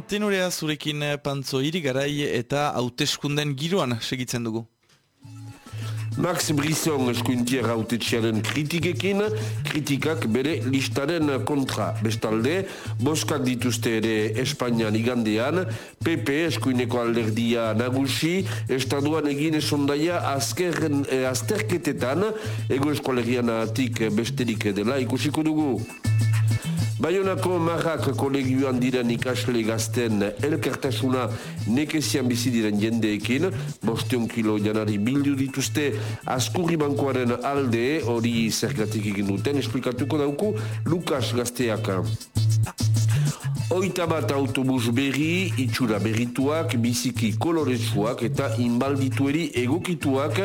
Tenorea zurekin eh, pantzo garai eta hauteskunden giroan segitzen dugu. Max Brisson eskuintier autetxearen kritikekin, kritikak bere listaren kontra. Bestalde, boskak dituzte ere Espainian igandean, PP eskuineko alderdia nagusi, estaduan egin esondaia azkerren, eh, azterketetan, ego eskolegian atik besterik dela ikusiko dugu. Baionako marrak kolegioan diren ikasle gazten elkartasuna nekezian bizi diren jendeekin, bostion kilo janari bildu dituzte askurri bankoaren alde hori zergatik egin duten, esplikatuko dauku Lukas gazteak. Oita bat autobus berri, itxura berrituak, biziki koloretsuak eta inbalditueri egokituak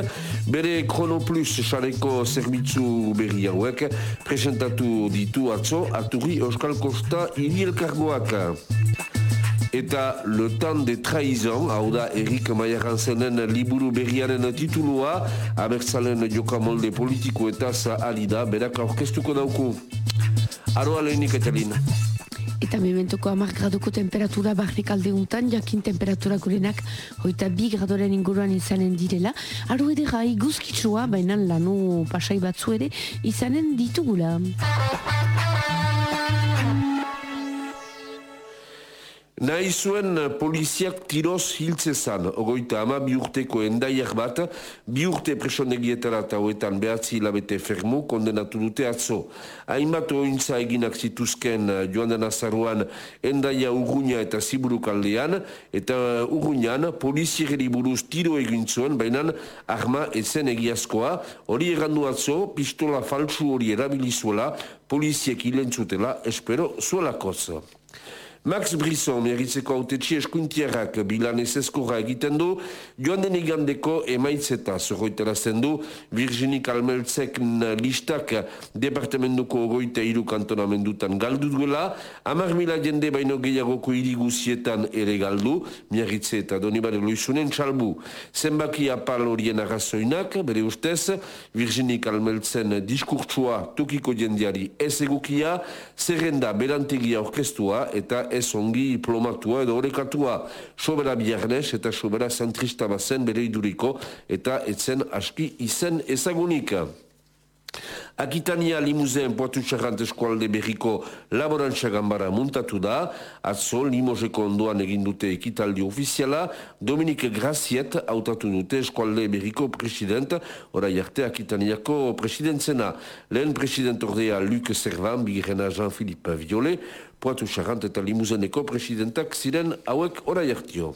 bere Chrono Plus sareko zerbitzu berri hauek presentatu ditu atzo Arturi Euskal Kosta hiri elkargoak. Eta Le Temps de Trahizon, hau da Erik Maiaranzenen liburu berriaren titulua, abertzalen jokamolde politiko eta za alida, berak aurkestuko dauku. Aroa lehenik eta Eta mementuko amak graduko temperatura barrik alde untan, jakin temperatura gurenak hoita bi gradoren inguruan izanen direla. Aru ere gai guzkitsua, baina lanu pasai batzu ere izanen ditugula. Nahi zuen eh, poliziak tiroz hiltzezan, ogoita ama bi urteko endaiak bat, bi urte presonegietara eta hoetan behatzi hilabete fermu kondenatu dute atzo. Hainbat ointza eginak zituzken eh, joan den azaruan endaia urruña eta ziburukaldean, eta eh, urruñan polizierri buruz tiro egin zuen, baina arma ezen egiazkoa, hori errandu atzo, pistola faltsu hori erabilizuela, poliziek hilentzutela, espero zuelakoz. Max Brisson, meritzeko autetxi eskuintierrak bilan ezezkorra egiten du, joan den igandeko emaitzeta zorroitera zendu, Virginie Kalmeltzek listak departamentuko ogoite iru kantonamendutan galdu duela, amar mila jende baino gehiagoko iriguzietan ere galdu, miarritze eta donibare loizunen txalbu. Zenbaki apal horien arrazoinak, bere ustez, Virginie Kalmeltzen diskurtsua tukiko jendiari ez egukia, zerrenda berantegia orkestua eta ez ongi diplomatua edo horrekatua sobera biarnez eta sobera zentrista bazen bere iduriko eta etzen aski izen ezagunika. Akitania limuzen poatu txarrant eskualde berriko laborantza gambara muntatu da, atzo limozeko ondoan egin dute ekitaldi ofiziala, Dominik Graziet hautatu dute eskualde berriko president, orai arte Akitaniako presidentzena. Lehen president ordea Luc Servan, bigirena Jean-Philippe Violet, poatu txarrant eta limuzeneko presidentak ziren hauek orai hartio.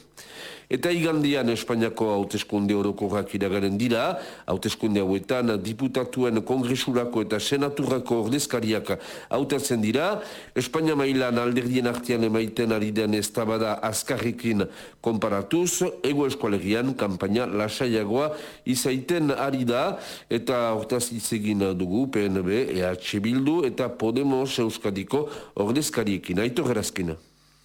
Eta igandian Espainiako hauteskunde orokorrak iragaren dira, hauteskunde hauetan diputatuen kongresurako eta senaturako ordezkariak hautatzen dira, Espainia mailan alderdien artean emaiten ari den ez tabada azkarrekin konparatuz, ego eskualegian kampaina lasaiagoa izaiten ari da, eta hortaz itzegin dugu PNB, EH Bildu eta Podemos Euskadiko ordezkariekin. Aito gerazkina.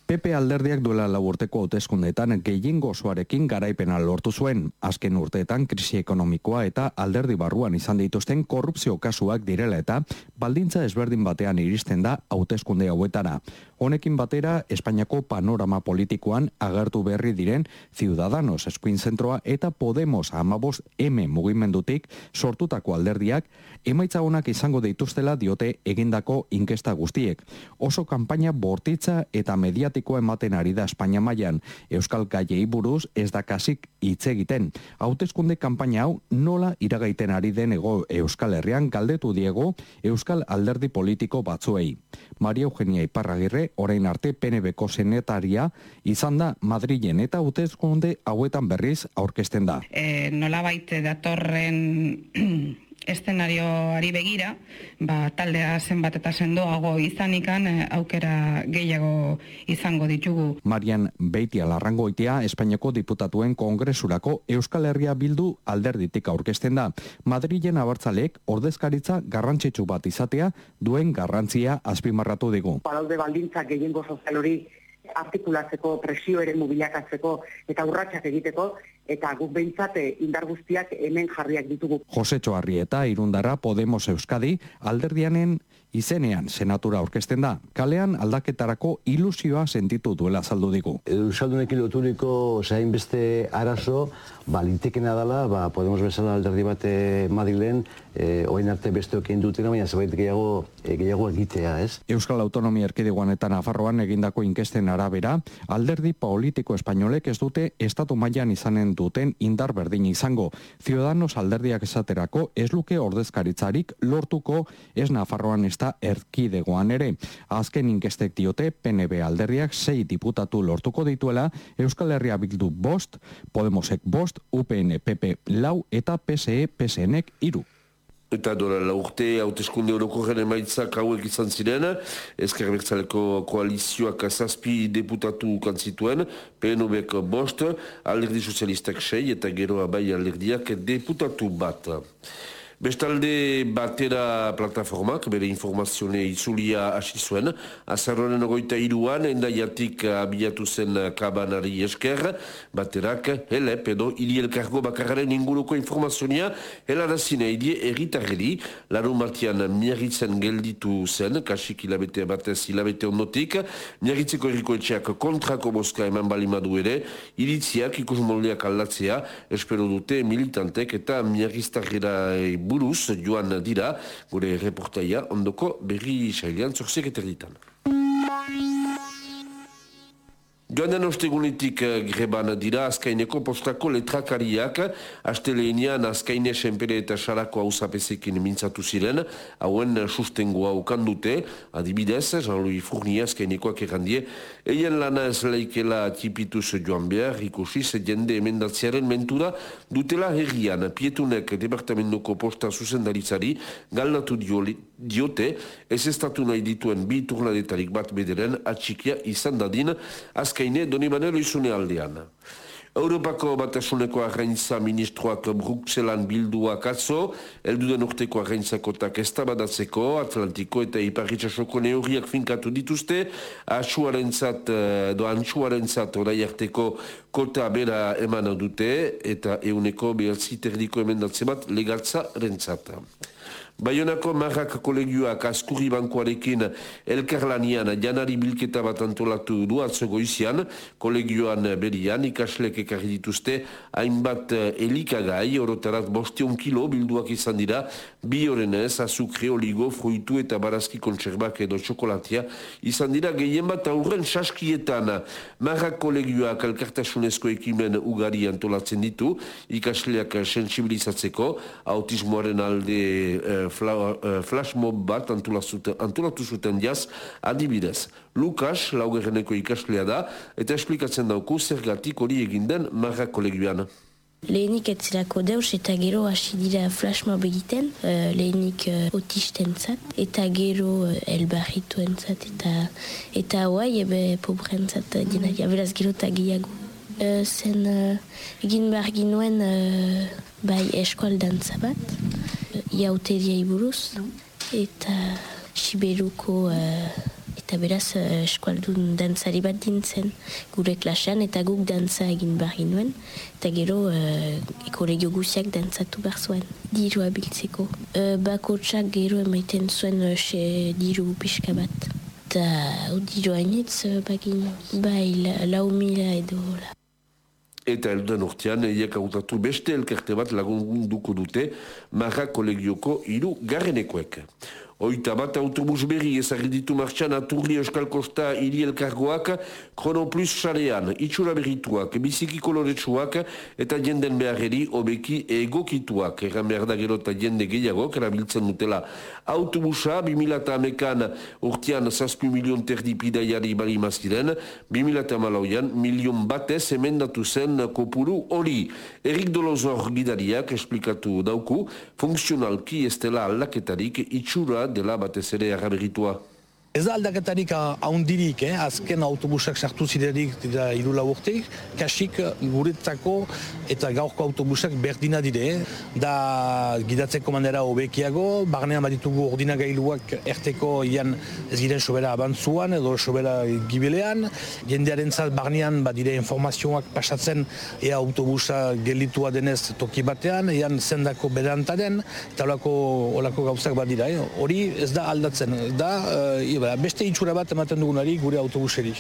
PP alderdiak duela lau urteko hauteskundeetan gehien gozoarekin garaipena lortu zuen. Azken urteetan krisi ekonomikoa eta alderdi barruan izan dituzten korrupzio kasuak direla eta baldintza ezberdin batean iristen da hauteskunde hauetara. Honekin batera, Espainiako panorama politikoan agertu berri diren Ciudadanos eskuin zentroa eta Podemos amabos M mugimendutik sortutako alderdiak emaitza honak izango dituztela diote egindako inkesta guztiek. Oso kanpaina bortitza eta mediatiko ematen ari da Espainia mailan Euskal Gaiei buruz ez da kasik hitz egiten. Hauteskunde kanpaina hau nola iragaiten ari den ego Euskal Herrian galdetu diego Euskal Alderdi Politiko batzuei. Maria Eugenia Iparragirre orain arte PNB-ko senetaria izan da Madrilen eta hauteskunde hauetan berriz aurkezten da. E, nola baite datorren eszenarioari begira, ba, taldea zenbat eta sendoago izanikan e, aukera gehiago izango ditugu. Marian Beitia Larrangoitia, Espainiako diputatuen kongresurako Euskal Herria bildu alderditik aurkezten da. Madrilen abartzalek ordezkaritza garrantzitsu bat izatea duen garrantzia azpimarratu digu. Palaude baldintzak gehiengo sozial hori artikulatzeko, presio ere mobilakatzeko eta urratsak egiteko, eta guk behintzate eh, indar guztiak hemen jarriak ditugu. Jose Txoarri eta Irundara Podemos Euskadi alderdianen izenean senatura aurkezten da, kalean aldaketarako ilusioa sentitu duela saldu digu. Euskaldunekin loturiko zain beste arazo, ba, lintekena dela, ba, Podemos bezala alderdi bate Madilen, e, oin arte besteokin dutena, baina zerbait gehiago, e, gehiago egitea, ez? Euskal Autonomia Erkidegoan eta Nafarroan egindako inkesten arabera, alderdi politiko espainolek ez dute estatu mailan izanen duten indar berdin izango. Ciudadanos alderdiak esaterako ez luke ordezkaritzarik lortuko ez Nafarroan ez erkidegoan ere. Azken inkestek diote PNB alderdiak sei diputatu lortuko dituela Euskal Herria Bildu bost, Podemosek bost, UPN PP lau eta PSE PSNek iru. Eta dora la urte hauteskunde horoko gene maitzak hauek izan ziren, ezker bertzaleko koalizioak zazpi deputatu kantzituen, PNB-ek bost, alderdi sozialistak sei eta geroa bai alderdiak deputatu bat. Bestalde batera plataformak, bere informazione itzulia hasi zuen, azarronen ogoita iruan, endaiatik abiatu zen kabanari esker, baterak, hele, pedo, hili elkargo bakararen inguruko informazioa, helarazine idie erritarreri, larun martian miarritzen gelditu zen, kasik hilabete batez hilabete ondotik, miarritzeko erriko etxeak kontrako boska eman balimadu ere, iritziak ikus moldeak aldatzea, espero dute militantek eta miarriztarrera buruz joan dira gure reportaia ondoko berri sailean zorzek eterditan. Joan den ostegunetik eh, greban dira azkaineko postako letrakariak asteleinian azkaine senpere eta sarako hausapezekin mintzatu ziren hauen sustengoa ukandute. Adibidez, Jean-Louis Fournier azkainekoak errandie eien lana ez laikela tipituz joan behar ikusiz jende emendatziaren mentura dutela herrian. Pietunek departamentuko posta zuzendaritzari galnatu diote ez estatu nahi dituen bi turnadetarik bat bederen atxikia izan dadin az azkaine doni manero izune aldean. Europako batasuneko arraintza ministroak Bruxelan bilduak atzo, elduden urteko arraintzakotak estabadatzeko, Atlantiko eta Iparritxasoko neurriak finkatu dituzte, asuarentzat, eh, do antsuarentzat orai arteko kota bera eman dute, eta euneko behatzi terdiko emendatze bat legatza rentzata. Baionako marrak kolegioak askurri bankoarekin elkarlanian janari bilketa bat antolatu du atzogo izian, kolegioan berian ikaslek ekarri dituzte hainbat elikagai, orotarat bostion kilo bilduak izan dira, bi horrenez, azukre, oligo, fruitu eta barazki kontserbak edo txokolatia, izan dira gehien bat aurren saskietan. Marrak kolegioak elkartasunezko ekimen ugari antolatzen ditu, ikasleak sensibilizatzeko, autismoaren alde eh, uh, flash mob bat antolatu zuten jaz adibidez. Lukas, laugerreneko ikaslea da, eta esplikatzen dauku zergatik hori eginden marra kolegioan. Lehenik ez zirako deus eta gero hasi dira flash mob egiten, uh, lehenik uh, otisten zat, eta gero uh, elbarrituen zat, eta eta hauai ebe pobren zat, uh, beraz gero eta gehiago. Uh, zen uh, egin behar ginuen uh, bai eskual dantza bat, iauteria iburuz, eta siberuko uh, eta beraz uh, eskualdun dantzari bat dintzen gure klasean eta guk dantza egin behar ginuen eta gero uh, ekoregio guziak dantzatu behar zuen diru abiltzeko uh, bako txak gero emaiten zuen uh, diru pixka bat. Eta uh, diru hainitz uh, bagin bai lau mila edo la eta elduen urtean eiek hautatu beste elkarte bat lagunduko dute marra kolegioko iru garrenekoek. Oita bat autobus berri ezagri ditu martxan aturri euskal kosta hiri elkargoak Krono Plus xarean, itxura berrituak, biziki koloretsuak eta jenden beharreri obeki egokituak. Erran behar da gero eta jende gehiago, erabiltzen dutela autobusa, 2008an urtean zazpi milion terdi pidaiari bali maziren, 2008an milion batez emendatu zen kopuru hori. Erik Dolozor gidariak esplikatu dauku, funksionalki ez dela aldaketarik itxura dela batez ere arraberitua. Ez da aldaketarik haundirik, eh? azken autobusak sartu zirerik dira irula urteik, kasik guretzako eta gaurko autobusak berdina dire, da gidatzeko manera hobekiago, barnean baditugu ordinagailuak erteko ian ez giren sobera abantzuan edo sobera gibilean, jendearen zat barnean badire informazioak pasatzen ea autobusa gelitua denez toki batean, ean zendako berantaren, eta olako, olako gauzak badira, eh? hori ez da aldatzen, da, uh, beste itxura bat ematen dugunari gure autobuseri.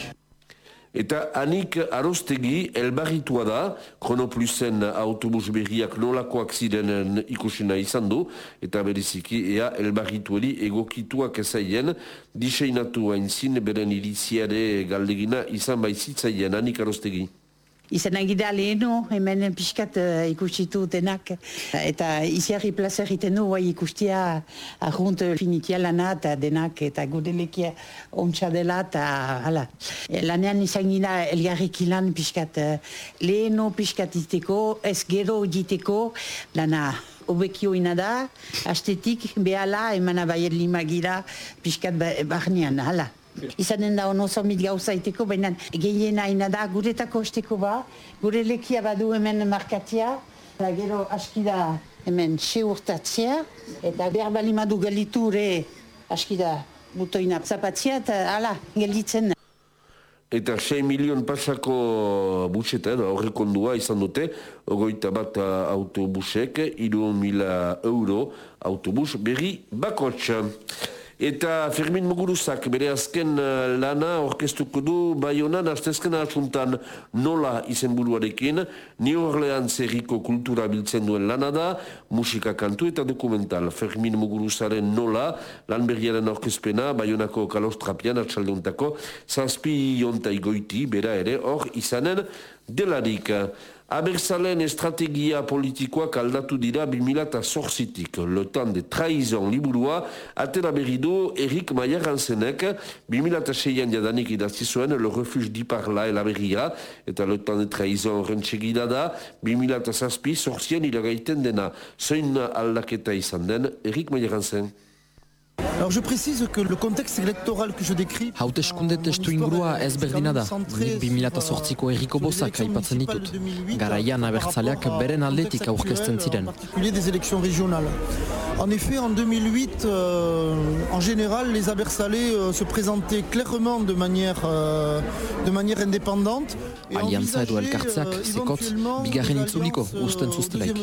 Eta anik arostegi elbarritua da, Chronoplusen autobus berriak nolakoak ziren ikusina izan du, eta beriziki ea elbarritueli egokituak ezaien, diseinatu hain zin beren iriziare galdegina izan baizitzaien anik arostegi. Izan agida lehenu, hemen pixkat uh, ikustitu denak. Eta iziarri plaza egiten du, bai ikustia ahunt finitia lana eta denak eta gudelekia ontsa dela eta hala. E, lanean izan gina elgarrik ilan pixkat uh, lehenu pixkat izteko, ez gero diteko lana. Obekio ina da, astetik behala emana baiet lima gira pixkat ba, barnean, hala. Izanen da ono zomit gauza iteko, baina gehiena ina da guretako esteko ba, gure lekia badu hemen markatia, eta gero askida hemen xe urtatzea, eta behar balimadu galiture askida butoina zapatzea, eta ala, gelditzen. Eta 6 milion pasako butxetan horrekondua izan dute, ogoita bat autobusek, iru mila euro autobus berri bakotxa. Eta Fermin Muguruzak bere azken uh, lana orkestuko du Bayonan astezken asuntan nola izenburuarekin, New Orleans erriko kultura biltzen duen lana da, musika kantu eta dokumental. Fermin Muguruzaren nola, lan berriaren orkestpena, Bayonako kalostrapian atxaldeuntako, zazpi jontai goiti, bera ere, hor izanen delarik. Abertzalen estrategia politikoak aldatu dira 2008-tik. Le temps de traizon liburua atera berri du Erik Maieranzenek 2006an jadanik idazti zuen Le refuge diparla elaberria eta Le temps de traizon rentsegida da 2008 sortzien iragaiten dena. Zoin aldaketa izan den Erik Maieranzen. Alors je précise que le contexte électoral que je décris Hauteskunde testu ingurua ez berdina da. Nik 2008ko erriko bozak aipatzen ditut. Garaian abertzaleak beren aldetik aurkezten ziren. des élections régionales. En effet, en 2008, euh, en général, les Abertzalais euh, se présentaient clairement de manière, euh, de manière indépendante. Aliantza edo elkartzeak zekotz bigarren itzuliko usten zuztelaik.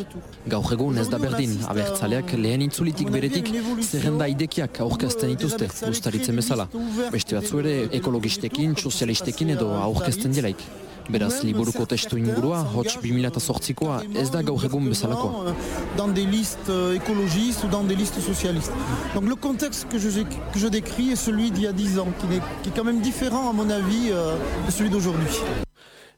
Gaur egun ez da berdin, abertzaleak lehen itzulitik beretik zerrenda idekiak aurkezten dituzte, ustaritzen bezala. Beste batzu ere ekologistekin, sozialistekin edo aurkezten dielaik. Beraz, liburuko testu ingurua, hotx 2008koa, ez da gaur egun bezalakoa. Dans des listes écologistes ou dans des listes socialistes. Donc le contexte que je, décris est celui d'il y a 10 ans, qui est, qui est quand même différent à mon avis euh, de celui d'aujourd'hui.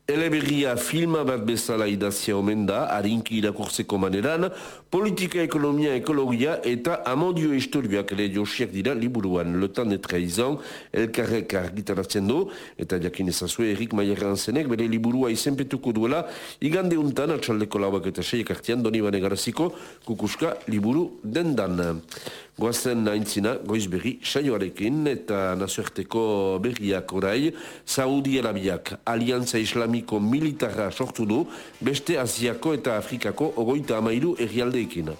Eleberria filma bat bezala idazia omen da, harinki irakurtzeko maneran, politika, ekonomia, ekologia eta amodio historioak ere josiak dira liburuan. Lotan etra izan, elkarrek argitaratzen du, eta jakin ezazue Erik Maierran zenek, bere liburua izenpetuko duela, igande untan, atxaldeko lauak eta seiek artian, doni bane garaziko, kukuska liburu dendan. Goazen naintzina, goiz berri, saioarekin eta nazioarteko berriak orai, Saudi Arabiak Alianza Islamiko militarra sortu du, beste Asiako eta Afrikako ogoita amairu errialdeekin.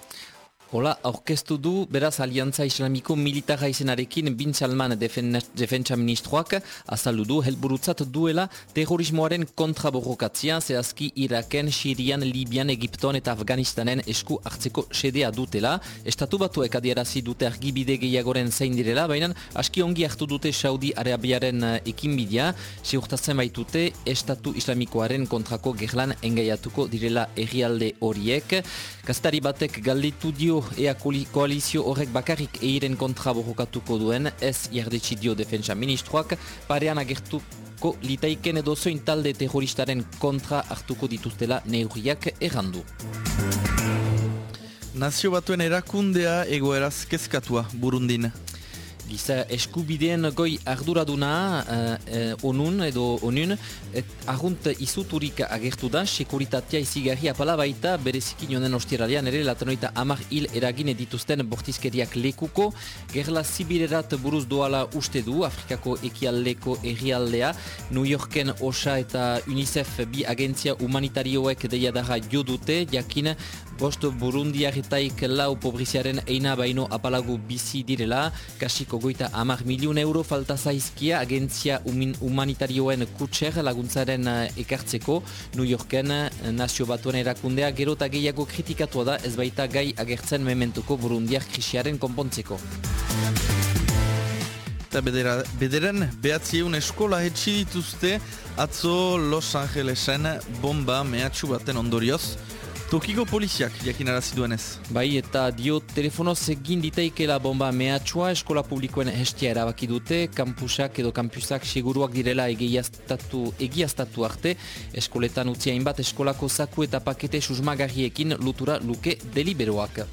Hola, aurkeztu du, beraz, Aliantza Islamiko militarra izenarekin Bin Salman defentsa ministroak azaldu du helburutzat duela terrorismoaren kontraborrokatzia zehazki Iraken, Sirian, Libian, Egipton eta Afganistanen esku hartzeko sedea dutela. Estatu batuek adierazi dute argibide gehiagoren zein direla, baina aski ongi hartu dute Saudi Arabiaren ekinbidea, seurtatzen baitute Estatu Islamikoaren kontrako gerlan engaiatuko direla errialde horiek. Gaztari batek galditu dio ea koalizio horrek bakarrik eiren kontra borrokatuko duen ez jardetsi dio defensa ministroak parean agertuko litaiken edo zoin talde terroristaren kontra hartuko dituztela neurriak errandu. Nazio batuen erakundea egoeraz kezkatua Burundin. Giza eskubideen goi arduraduna uh, onun edo onun, et argunt izuturik agertu da, sekuritatea izigarri apala baita, berezikin jonen ostiralean ere, latanoita amar hil eragin dituzten bortizkeriak lekuko, gerla zibirerat buruz doala uste du, Afrikako ekialdeko errialdea, New Yorken OSA eta UNICEF bi agentzia humanitarioek deia dara jo dute, jakin bost burundiaretaik lau pobriziaren eina baino apalagu bizi direla, kasiko goita amar miliun euro falta zaizkia agentzia humanitarioen kutser laguntzaren eh, ekartzeko New Yorken eh, nazio batuen erakundea gero eta gehiago kritikatua da ez baita gai agertzen mementuko burundiak krisiaren konpontzeko. Eta bedera, bederen behatzieun eskola etxi dituzte atzo Los Angelesen bomba mehatxu baten ondorioz. Tokiko poliziak jakin arazi duenez. Bai, eta dio telefonoz egin diteikela bomba mehatxua eskola publikoen hestia erabaki dute, kampusak edo kampusak seguruak direla egiaztatu, egiaztatu arte, eskoletan utzi hainbat eskolako zaku eta pakete susmagarriekin lutura luke deliberoak.